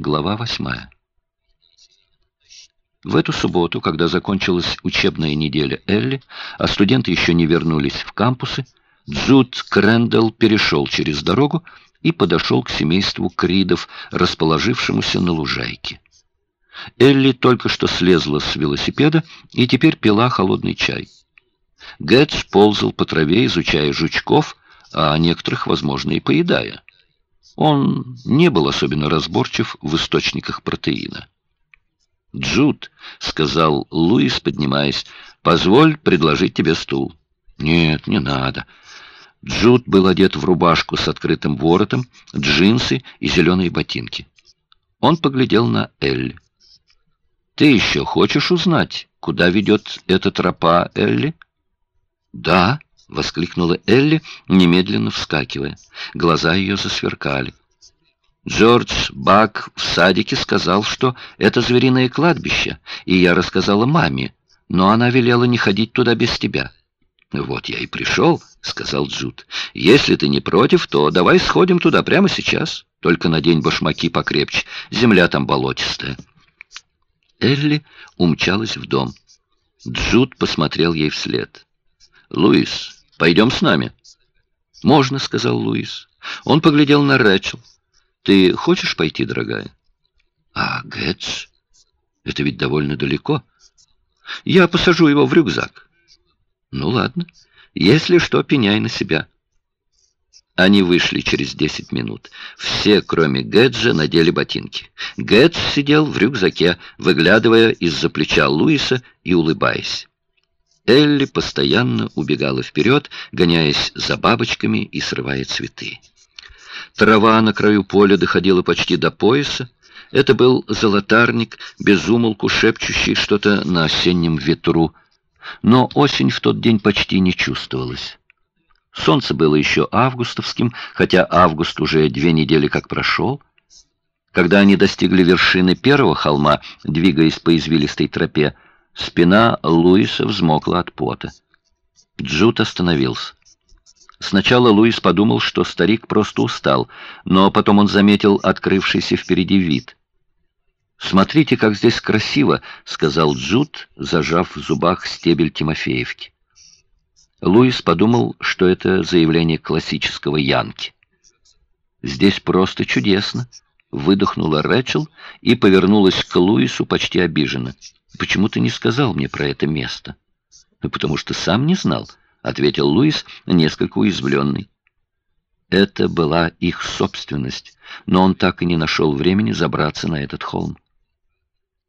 Глава восьмая. В эту субботу, когда закончилась учебная неделя Элли, а студенты еще не вернулись в кампусы, Джуд Крэндалл перешел через дорогу и подошел к семейству Кридов, расположившемуся на лужайке. Элли только что слезла с велосипеда и теперь пила холодный чай. Гэтс ползал по траве, изучая жучков, а некоторых, возможно, и поедая. Он не был особенно разборчив в источниках протеина. «Джуд», — сказал Луис, поднимаясь, — «позволь предложить тебе стул». «Нет, не надо». Джуд был одет в рубашку с открытым воротом, джинсы и зеленые ботинки. Он поглядел на Элли. «Ты еще хочешь узнать, куда ведет эта тропа, Элли?» «Да», — воскликнула Элли, немедленно вскакивая. Глаза ее засверкали. Джордж Бак в садике сказал, что это звериное кладбище, и я рассказала маме, но она велела не ходить туда без тебя. «Вот я и пришел», — сказал Джуд. «Если ты не против, то давай сходим туда прямо сейчас. Только надень башмаки покрепче, земля там болотистая». Элли умчалась в дом. Джуд посмотрел ей вслед. «Луис, Пойдем с нами». «Можно», — сказал Луис. Он поглядел на Рэчел. «Ты хочешь пойти, дорогая?» «А, Гэтс? Это ведь довольно далеко. Я посажу его в рюкзак». «Ну ладно. Если что, пеняй на себя». Они вышли через десять минут. Все, кроме Гэджа, надели ботинки. Гэдж сидел в рюкзаке, выглядывая из-за плеча Луиса и улыбаясь. Элли постоянно убегала вперед, гоняясь за бабочками и срывая цветы. Трава на краю поля доходила почти до пояса. Это был золотарник, безумолку шепчущий что-то на осеннем ветру. Но осень в тот день почти не чувствовалась. Солнце было еще августовским, хотя август уже две недели как прошел. Когда они достигли вершины первого холма, двигаясь по извилистой тропе, Спина Луиса взмокла от пота. Джуд остановился. Сначала Луис подумал, что старик просто устал, но потом он заметил открывшийся впереди вид. «Смотрите, как здесь красиво», — сказал Джуд, зажав в зубах стебель Тимофеевки. Луис подумал, что это заявление классического Янки. «Здесь просто чудесно», — выдохнула Рэчел и повернулась к Луису почти обиженно. Почему ты не сказал мне про это место? Ну, потому что сам не знал, ответил Луис, несколько уязвленный. Это была их собственность, но он так и не нашел времени забраться на этот холм.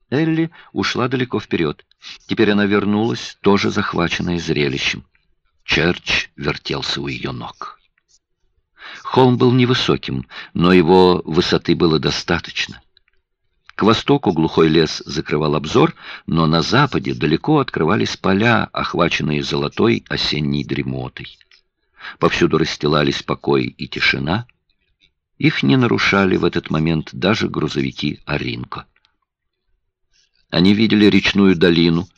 Элли ушла далеко вперед. Теперь она вернулась, тоже захваченная зрелищем. Черч вертелся у ее ног. Холм был невысоким, но его высоты было достаточно. К востоку глухой лес закрывал обзор, но на западе далеко открывались поля, охваченные золотой осенней дремотой. Повсюду расстилались покой и тишина. Их не нарушали в этот момент даже грузовики Оринко. Они видели речную долину.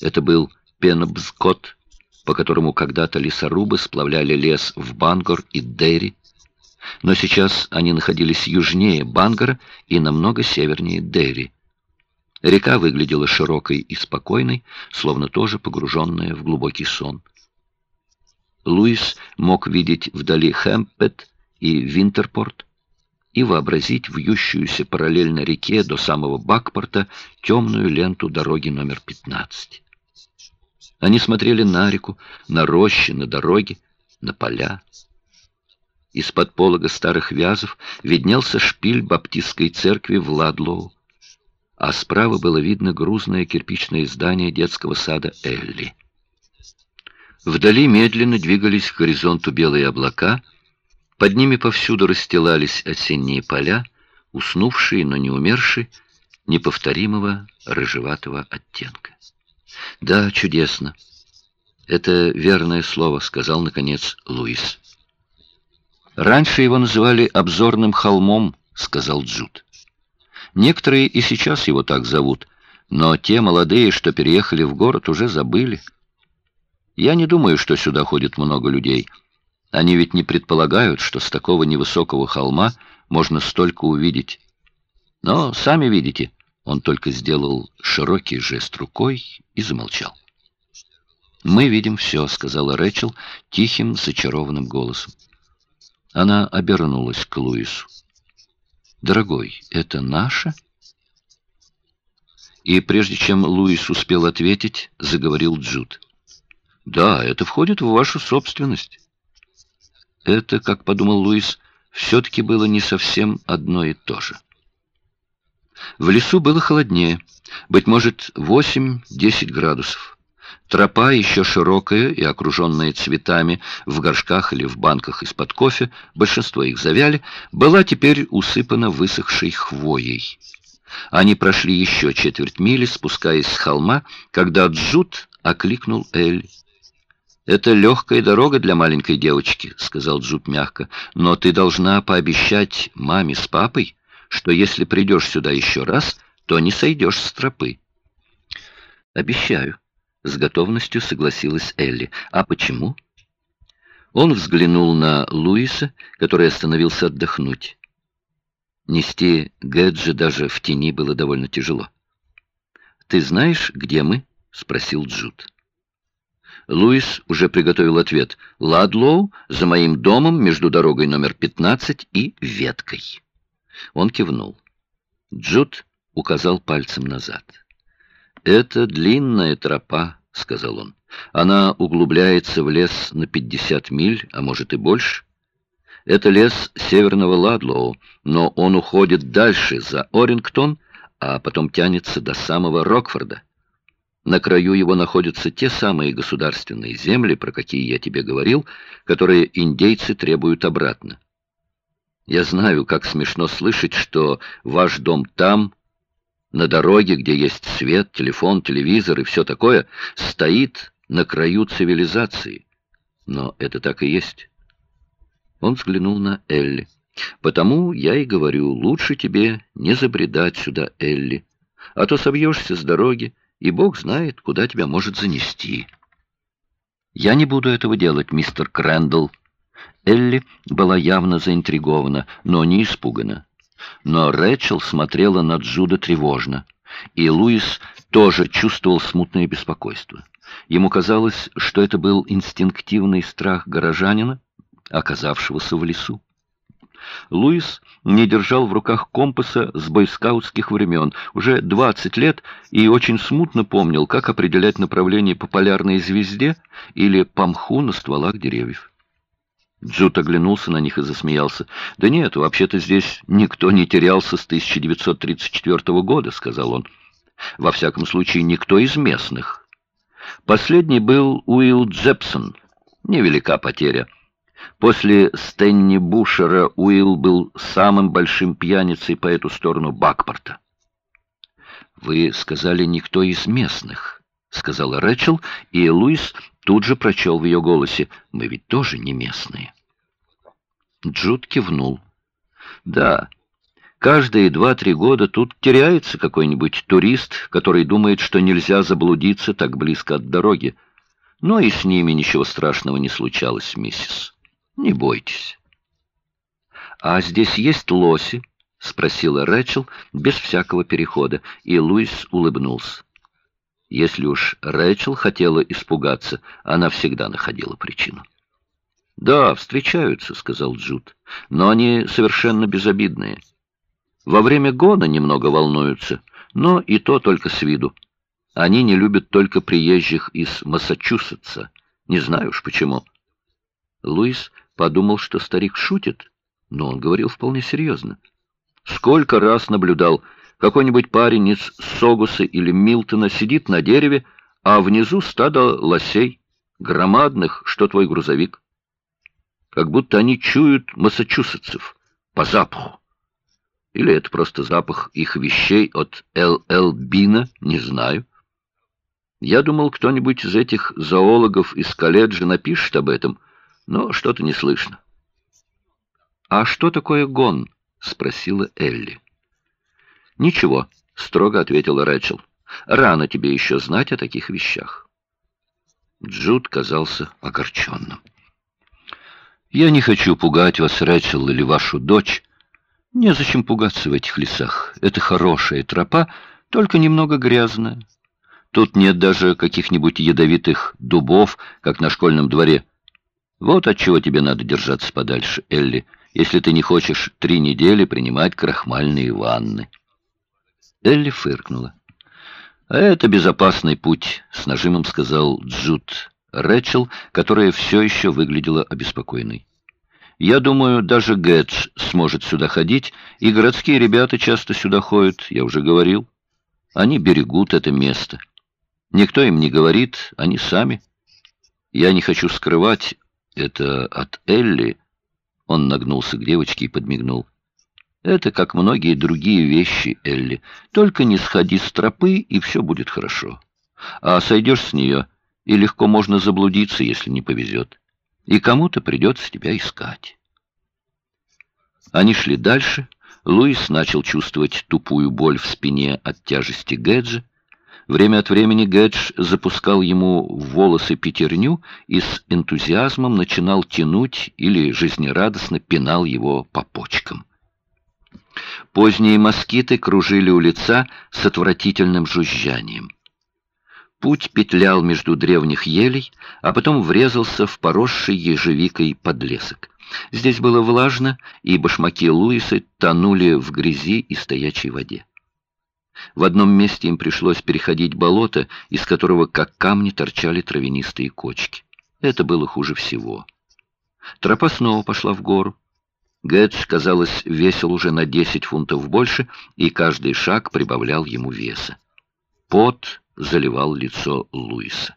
Это был Пенобскот, по которому когда-то лесорубы сплавляли лес в Бангор и Дерри, но сейчас они находились южнее Бангара и намного севернее Дерри. Река выглядела широкой и спокойной, словно тоже погруженная в глубокий сон. Луис мог видеть вдали Хэмпет и Винтерпорт и вообразить вьющуюся параллельно реке до самого Бакпорта темную ленту дороги номер 15. Они смотрели на реку, на рощи, на дороги, на поля. Из-под полога старых вязов виднелся шпиль баптистской церкви в Ладлоу, а справа было видно грузное кирпичное здание детского сада Элли. Вдали медленно двигались к горизонту белые облака, под ними повсюду расстилались осенние поля, уснувшие, но не умершие, неповторимого рыжеватого оттенка. «Да, чудесно. Это верное слово», — сказал, наконец, Луис. «Раньше его называли обзорным холмом», — сказал Джуд. «Некоторые и сейчас его так зовут, но те молодые, что переехали в город, уже забыли. Я не думаю, что сюда ходит много людей. Они ведь не предполагают, что с такого невысокого холма можно столько увидеть. Но, сами видите, он только сделал широкий жест рукой и замолчал. «Мы видим все», — сказала Рэчел тихим, зачарованным голосом. Она обернулась к Луису. «Дорогой, это наше?» И прежде чем Луис успел ответить, заговорил Джуд. «Да, это входит в вашу собственность». Это, как подумал Луис, все-таки было не совсем одно и то же. В лесу было холоднее, быть может, 8-10 градусов. Тропа, еще широкая и окруженная цветами в горшках или в банках из-под кофе, большинство их завяли, была теперь усыпана высохшей хвоей. Они прошли еще четверть мили, спускаясь с холма, когда Джуд окликнул Эль. «Это легкая дорога для маленькой девочки», — сказал Джуд мягко, «но ты должна пообещать маме с папой, что если придешь сюда еще раз, то не сойдешь с тропы». «Обещаю», с готовностью согласилась Элли. А почему? Он взглянул на Луиса, который остановился отдохнуть. Нести Гэджи даже в тени было довольно тяжело. «Ты знаешь, где мы?» — спросил Джуд. Луис уже приготовил ответ. «Ладлоу, за моим домом, между дорогой номер 15 и веткой». Он кивнул. Джуд указал пальцем назад. «Это длинная тропа», — сказал он. «Она углубляется в лес на 50 миль, а может и больше. Это лес северного Ладлоу, но он уходит дальше, за Орингтон, а потом тянется до самого Рокфорда. На краю его находятся те самые государственные земли, про какие я тебе говорил, которые индейцы требуют обратно. Я знаю, как смешно слышать, что ваш дом там, на дороге, где есть свет, телефон, телевизор и все такое, стоит на краю цивилизации. Но это так и есть. Он взглянул на Элли. «Потому я и говорю, лучше тебе не забредать сюда, Элли, а то собьешься с дороги, и Бог знает, куда тебя может занести». «Я не буду этого делать, мистер Крэндалл». Элли была явно заинтригована, но не испугана. Но Рэчел смотрела на Джуда тревожно, и Луис тоже чувствовал смутное беспокойство. Ему казалось, что это был инстинктивный страх горожанина, оказавшегося в лесу. Луис не держал в руках компаса с бойскаутских времен, уже 20 лет, и очень смутно помнил, как определять направление по полярной звезде или по мху на стволах деревьев. Джуд оглянулся на них и засмеялся. «Да нет, вообще-то здесь никто не терялся с 1934 года», — сказал он. «Во всяком случае, никто из местных. Последний был Уилл Джепсон. Невелика потеря. После Стэнни Бушера Уилл был самым большим пьяницей по эту сторону Бакпорта». «Вы сказали, никто из местных», — сказала Рэчел, и Луис тут же прочел в ее голосе. «Мы ведь тоже не местные». Джуд кивнул. «Да, каждые два-три года тут теряется какой-нибудь турист, который думает, что нельзя заблудиться так близко от дороги. Но и с ними ничего страшного не случалось, миссис. Не бойтесь». «А здесь есть лоси?» — спросила Рэчел без всякого перехода, и Луис улыбнулся. Если уж Рэчел хотела испугаться, она всегда находила причину. «Да, встречаются», — сказал Джуд, — «но они совершенно безобидные. Во время года немного волнуются, но и то только с виду. Они не любят только приезжих из Массачусетса. Не знаю уж почему». Луис подумал, что старик шутит, но он говорил вполне серьезно. «Сколько раз наблюдал, какой-нибудь парень из Согуса или Милтона сидит на дереве, а внизу стадо лосей, громадных, что твой грузовик как будто они чуют массачусетцев по запаху. Или это просто запах их вещей от Л.Л. Бина, не знаю. Я думал, кто-нибудь из этих зоологов из колледжа напишет об этом, но что-то не слышно. «А что такое гон?» — спросила Элли. «Ничего», — строго ответила Рэчел. «Рано тебе еще знать о таких вещах». Джуд казался огорченным. «Я не хочу пугать вас, Рэчел, или вашу дочь, Незачем пугаться в этих лесах. Это хорошая тропа, только немного грязная. Тут нет даже каких-нибудь ядовитых дубов, как на школьном дворе. Вот от чего тебе надо держаться подальше, Элли, если ты не хочешь три недели принимать крахмальные ванны. Элли фыркнула. «А «Это безопасный путь», — с нажимом сказал Джуд Рэчел, которая все еще выглядела обеспокоенной. «Я думаю, даже Гэтч сможет сюда ходить, и городские ребята часто сюда ходят, я уже говорил. Они берегут это место. Никто им не говорит, они сами. Я не хочу скрывать это от Элли». Он нагнулся к девочке и подмигнул. Это как многие другие вещи, Элли. Только не сходи с тропы, и все будет хорошо. А сойдешь с нее, и легко можно заблудиться, если не повезет. И кому-то придется тебя искать. Они шли дальше. Луис начал чувствовать тупую боль в спине от тяжести Гэджа. Время от времени Гэдж запускал ему в волосы пятерню и с энтузиазмом начинал тянуть или жизнерадостно пинал его по почкам. Поздние москиты кружили у лица с отвратительным жужжанием. Путь петлял между древних елей, а потом врезался в поросший ежевикой подлесок. Здесь было влажно, и башмаки Луиса тонули в грязи и стоячей воде. В одном месте им пришлось переходить болото, из которого как камни торчали травянистые кочки. Это было хуже всего. Тропа снова пошла в гору. Гэтч, казалось, весил уже на 10 фунтов больше, и каждый шаг прибавлял ему веса. Пот заливал лицо Луиса.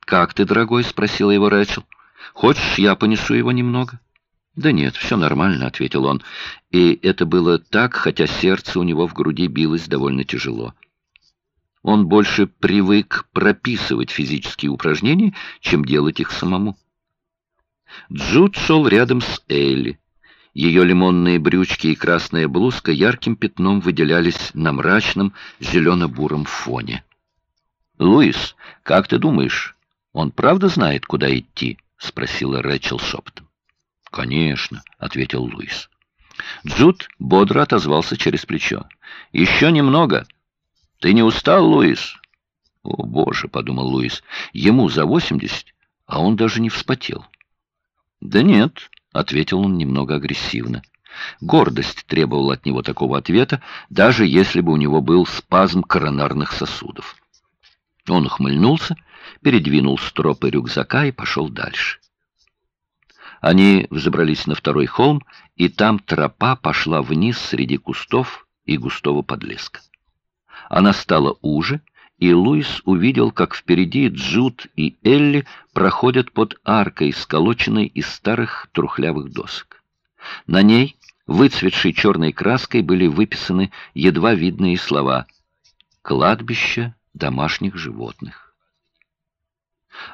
«Как ты, дорогой?» — спросила его Рэчел. «Хочешь, я понесу его немного?» «Да нет, все нормально», — ответил он. И это было так, хотя сердце у него в груди билось довольно тяжело. Он больше привык прописывать физические упражнения, чем делать их самому. Джуд шел рядом с Элли. Ее лимонные брючки и красная блузка ярким пятном выделялись на мрачном зелено-буром фоне. «Луис, как ты думаешь, он правда знает, куда идти?» — спросила Рэчел шепотом. «Конечно», — ответил Луис. Джуд бодро отозвался через плечо. «Еще немного. Ты не устал, Луис?» «О, боже», — подумал Луис, — «ему за восемьдесят, а он даже не вспотел». «Да нет», ответил он немного агрессивно. Гордость требовала от него такого ответа, даже если бы у него был спазм коронарных сосудов. Он ухмыльнулся, передвинул стропы рюкзака и пошел дальше. Они взобрались на второй холм, и там тропа пошла вниз среди кустов и густого подлеска. Она стала уже, и Луис увидел, как впереди Джуд и Элли проходят под аркой, сколоченной из старых трухлявых досок. На ней, выцветшей черной краской, были выписаны едва видные слова «Кладбище домашних животных».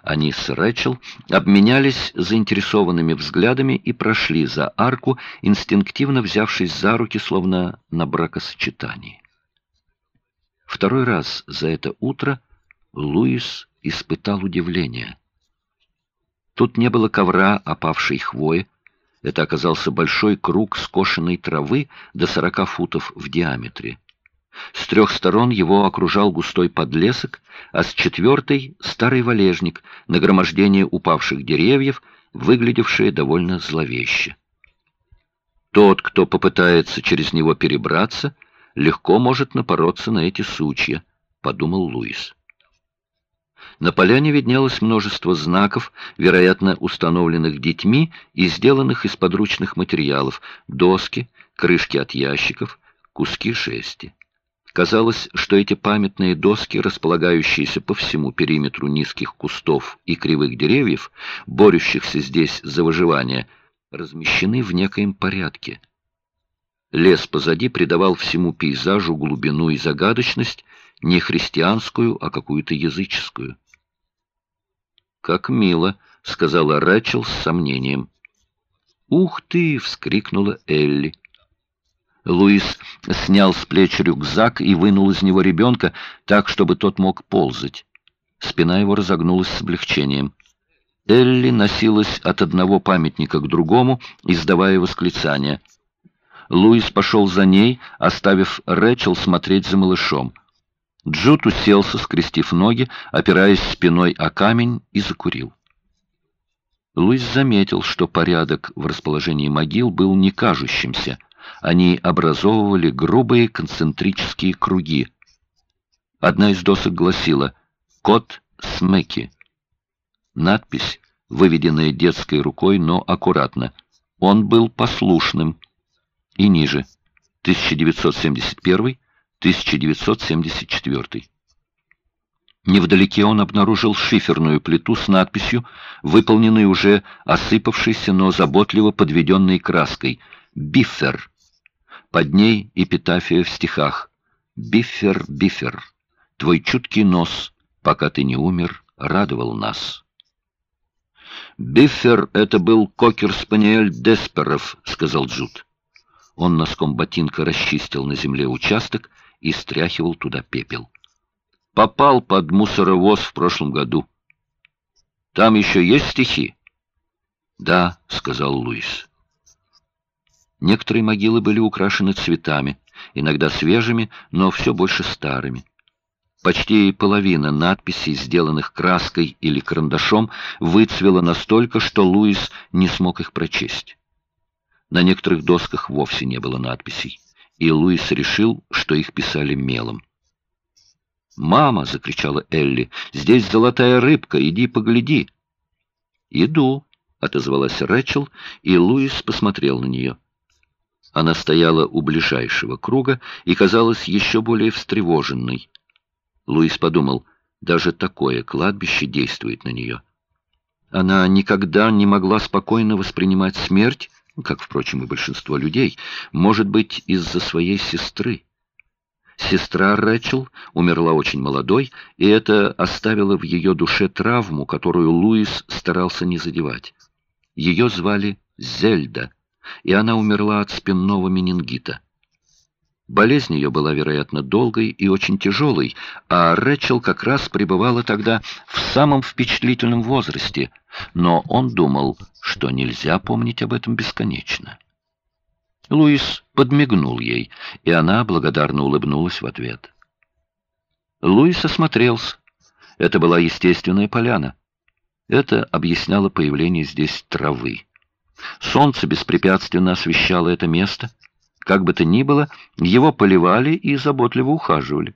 Они с Рэчел обменялись заинтересованными взглядами и прошли за арку, инстинктивно взявшись за руки, словно на бракосочетании. Второй раз за это утро Луис испытал удивление. Тут не было ковра опавшей хвои. Это оказался большой круг скошенной травы до сорока футов в диаметре. С трех сторон его окружал густой подлесок, а с четвертой — старый валежник, нагромождение упавших деревьев, выглядевшее довольно зловеще. Тот, кто попытается через него перебраться — легко может напороться на эти сучья, подумал Луис. На поляне виднелось множество знаков, вероятно, установленных детьми и сделанных из подручных материалов, доски, крышки от ящиков, куски шести. Казалось, что эти памятные доски, располагающиеся по всему периметру низких кустов и кривых деревьев, борющихся здесь за выживание, размещены в некоем порядке – Лес позади придавал всему пейзажу глубину и загадочность, не христианскую, а какую-то языческую. «Как мило!» — сказала Рэчел с сомнением. «Ух ты!» — вскрикнула Элли. Луис снял с плеч рюкзак и вынул из него ребенка так, чтобы тот мог ползать. Спина его разогнулась с облегчением. Элли носилась от одного памятника к другому, издавая восклицания — Луис пошел за ней, оставив Рэчел смотреть за малышом. Джуд уселся, скрестив ноги, опираясь спиной о камень, и закурил. Луис заметил, что порядок в расположении могил был не кажущимся. Они образовывали грубые концентрические круги. Одна из досок гласила «Кот Смеки». Надпись, выведенная детской рукой, но аккуратно. Он был послушным. И ниже. 1971-1974. Невдалеке он обнаружил шиферную плиту с надписью, выполненной уже осыпавшейся, но заботливо подведенной краской «Биффер». Под ней эпитафия в стихах «Биффер, биффер, твой чуткий нос, пока ты не умер, радовал нас». «Биффер — это был кокер-спаниель Десперов», — сказал Джуд. Он носком ботинка расчистил на земле участок и стряхивал туда пепел попал под мусоровоз в прошлом году. Там еще есть стихи? Да, сказал Луис. Некоторые могилы были украшены цветами, иногда свежими, но все больше старыми. Почти половина надписей, сделанных краской или карандашом, выцвела настолько, что Луис не смог их прочесть. На некоторых досках вовсе не было надписей, и Луис решил, что их писали мелом. «Мама!» — закричала Элли. «Здесь золотая рыбка, иди погляди!» «Иду!» — отозвалась Рэчел, и Луис посмотрел на нее. Она стояла у ближайшего круга и казалась еще более встревоженной. Луис подумал, даже такое кладбище действует на нее. Она никогда не могла спокойно воспринимать смерть, как, впрочем, и большинство людей, может быть, из-за своей сестры. Сестра Рэчел умерла очень молодой, и это оставило в ее душе травму, которую Луис старался не задевать. Ее звали Зельда, и она умерла от спинного менингита. Болезнь ее была, вероятно, долгой и очень тяжелой, а Рэчел как раз пребывала тогда в самом впечатлительном возрасте, но он думал, что нельзя помнить об этом бесконечно. Луис подмигнул ей, и она благодарно улыбнулась в ответ. Луис осмотрелся. Это была естественная поляна. Это объясняло появление здесь травы. Солнце беспрепятственно освещало это место. Как бы то ни было, его поливали и заботливо ухаживали.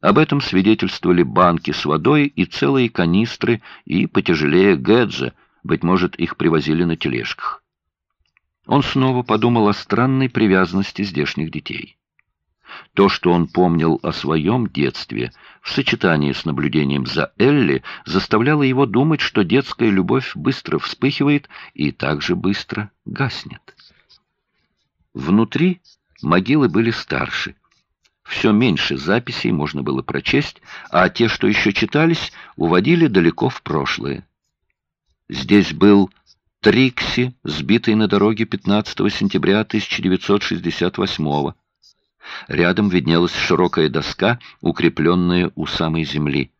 Об этом свидетельствовали банки с водой и целые канистры, и потяжелее Гэджа, быть может, их привозили на тележках. Он снова подумал о странной привязанности здешних детей. То, что он помнил о своем детстве, в сочетании с наблюдением за Элли, заставляло его думать, что детская любовь быстро вспыхивает и также быстро гаснет. Внутри могилы были старше. Все меньше записей можно было прочесть, а те, что еще читались, уводили далеко в прошлое. Здесь был Трикси, сбитый на дороге 15 сентября 1968 Рядом виднелась широкая доска, укрепленная у самой земли.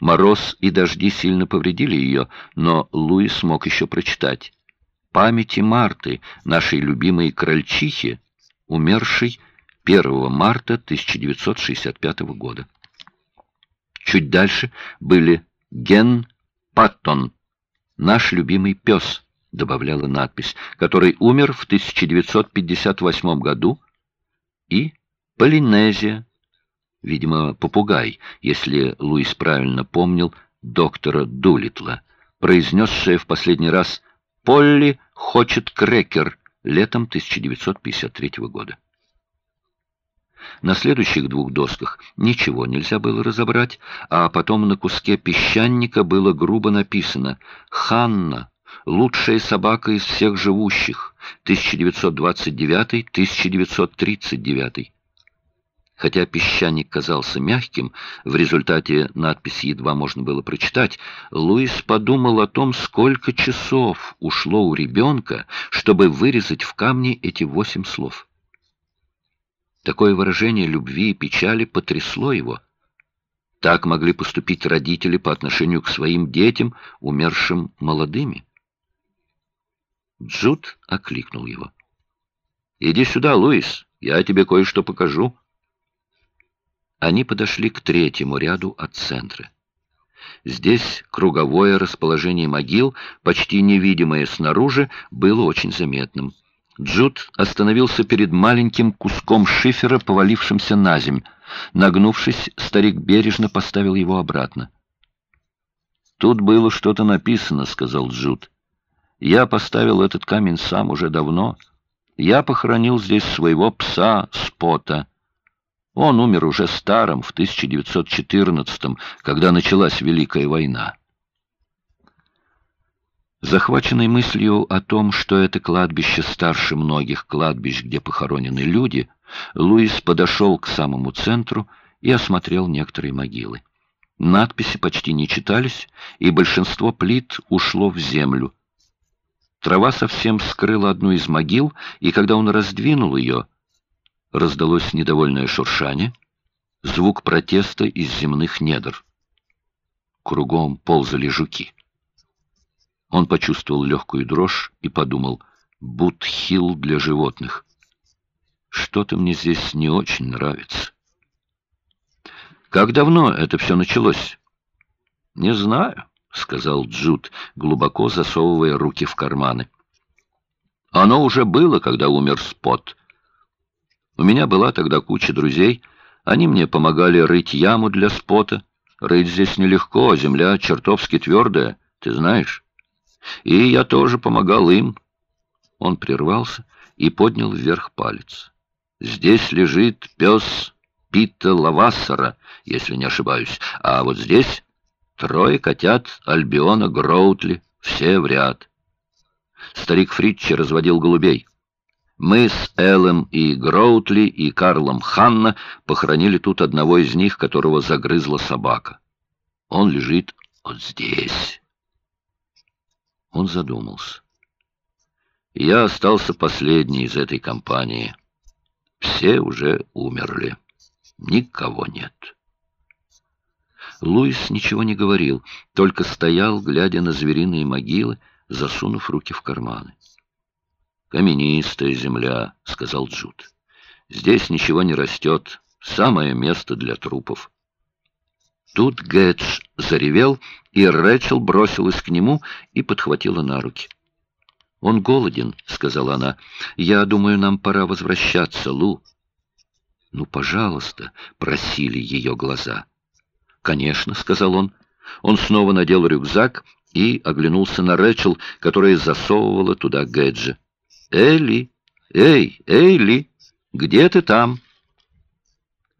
Мороз и дожди сильно повредили ее, но Луис смог еще прочитать. «Памяти Марты, нашей любимой крольчихи, умершей 1 марта 1965 года». Чуть дальше были Ген Паттон, наш любимый пес, добавляла надпись, который умер в 1958 году, и Полинезия, видимо, попугай, если Луис правильно помнил доктора Дулитла, произнесшая в последний раз «Полли хочет крекер» летом 1953 года. На следующих двух досках ничего нельзя было разобрать, а потом на куске песчаника было грубо написано «Ханна, лучшая собака из всех живущих, 1929-1939». Хотя песчаник казался мягким, в результате надпись едва можно было прочитать, Луис подумал о том, сколько часов ушло у ребенка, чтобы вырезать в камне эти восемь слов. Такое выражение любви и печали потрясло его. Так могли поступить родители по отношению к своим детям, умершим молодыми. Джуд окликнул его. Иди сюда, Луис, я тебе кое-что покажу». Они подошли к третьему ряду от центра. Здесь круговое расположение могил, почти невидимое снаружи, было очень заметным. Джуд остановился перед маленьким куском шифера, повалившимся на земь. Нагнувшись, старик бережно поставил его обратно. «Тут было что-то написано», — сказал Джуд. «Я поставил этот камень сам уже давно. Я похоронил здесь своего пса Спота». Он умер уже старым, в 1914 когда началась Великая война. Захваченный мыслью о том, что это кладбище старше многих кладбищ, где похоронены люди, Луис подошел к самому центру и осмотрел некоторые могилы. Надписи почти не читались, и большинство плит ушло в землю. Трава совсем скрыла одну из могил, и когда он раздвинул ее, Раздалось недовольное шуршание, звук протеста из земных недр. Кругом ползали жуки. Он почувствовал легкую дрожь и подумал, «Бутхил для животных. Что-то мне здесь не очень нравится». «Как давно это все началось?» «Не знаю», — сказал Джуд, глубоко засовывая руки в карманы. «Оно уже было, когда умер Спот». У меня была тогда куча друзей. Они мне помогали рыть яму для спота. Рыть здесь нелегко, земля чертовски твердая, ты знаешь. И я тоже помогал им. Он прервался и поднял вверх палец. Здесь лежит пес Пита Лавассера, если не ошибаюсь. А вот здесь трое котят Альбиона Гроутли, все в ряд. Старик Фритчи разводил голубей. Мы с Эллом и Гроутли и Карлом Ханна похоронили тут одного из них, которого загрызла собака. Он лежит вот здесь. Он задумался. Я остался последний из этой компании. Все уже умерли. Никого нет. Луис ничего не говорил, только стоял, глядя на звериные могилы, засунув руки в карманы. «Каменистая земля», — сказал Джуд. «Здесь ничего не растет. Самое место для трупов». Тут Гэтч заревел, и Рэчел бросилась к нему и подхватила на руки. «Он голоден», — сказала она. «Я думаю, нам пора возвращаться, Лу». «Ну, пожалуйста», — просили ее глаза. «Конечно», — сказал он. Он снова надел рюкзак и оглянулся на Рэчел, которая засовывала туда Гэджа. «Элли! Эй, Элли! Где ты там?»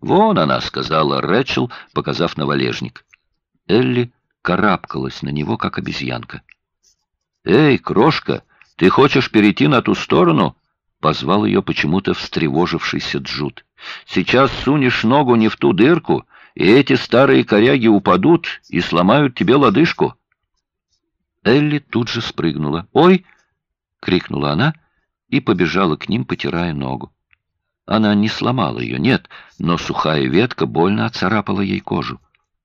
«Вон она», — сказала Рэчел, показав на валежник. Элли карабкалась на него, как обезьянка. «Эй, крошка, ты хочешь перейти на ту сторону?» — позвал ее почему-то встревожившийся Джуд. «Сейчас сунешь ногу не в ту дырку, и эти старые коряги упадут и сломают тебе лодыжку». Элли тут же спрыгнула. «Ой!» — крикнула она и побежала к ним, потирая ногу. Она не сломала ее, нет, но сухая ветка больно оцарапала ей кожу.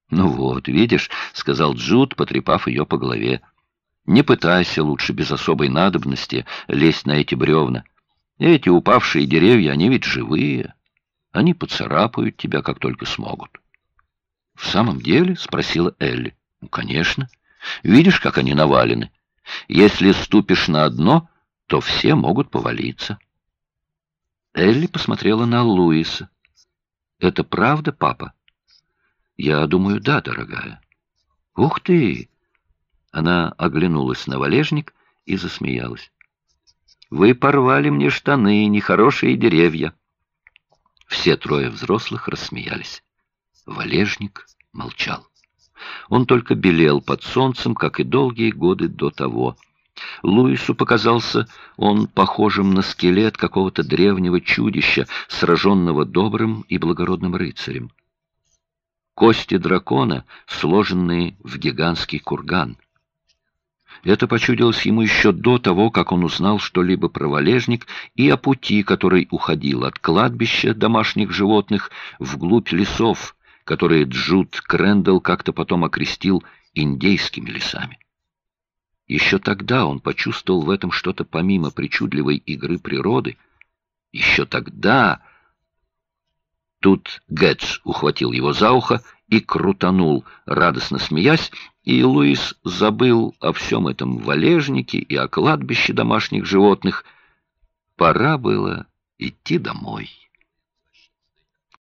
«Ну вот, видишь», — сказал Джуд, потрепав ее по голове. «Не пытайся лучше без особой надобности лезть на эти бревна. Эти упавшие деревья, они ведь живые. Они поцарапают тебя, как только смогут». «В самом деле?» — спросила Элли. «Ну, конечно. Видишь, как они навалены? Если ступишь на одно, то все могут повалиться. Элли посмотрела на Луиса. «Это правда, папа?» «Я думаю, да, дорогая». «Ух ты!» Она оглянулась на валежник и засмеялась. «Вы порвали мне штаны, нехорошие деревья». Все трое взрослых рассмеялись. Валежник молчал. Он только белел под солнцем, как и долгие годы до того — Луису показался он похожим на скелет какого-то древнего чудища, сраженного добрым и благородным рыцарем. Кости дракона, сложенные в гигантский курган. Это почудилось ему еще до того, как он узнал что-либо про валежник и о пути, который уходил от кладбища домашних животных вглубь лесов, которые Джуд Крэндалл как-то потом окрестил индейскими лесами. Еще тогда он почувствовал в этом что-то помимо причудливой игры природы, Еще тогда... Тут Гэтс ухватил его за ухо и крутанул, радостно смеясь, и Луис забыл о всем этом валежнике и о кладбище домашних животных. Пора было идти домой.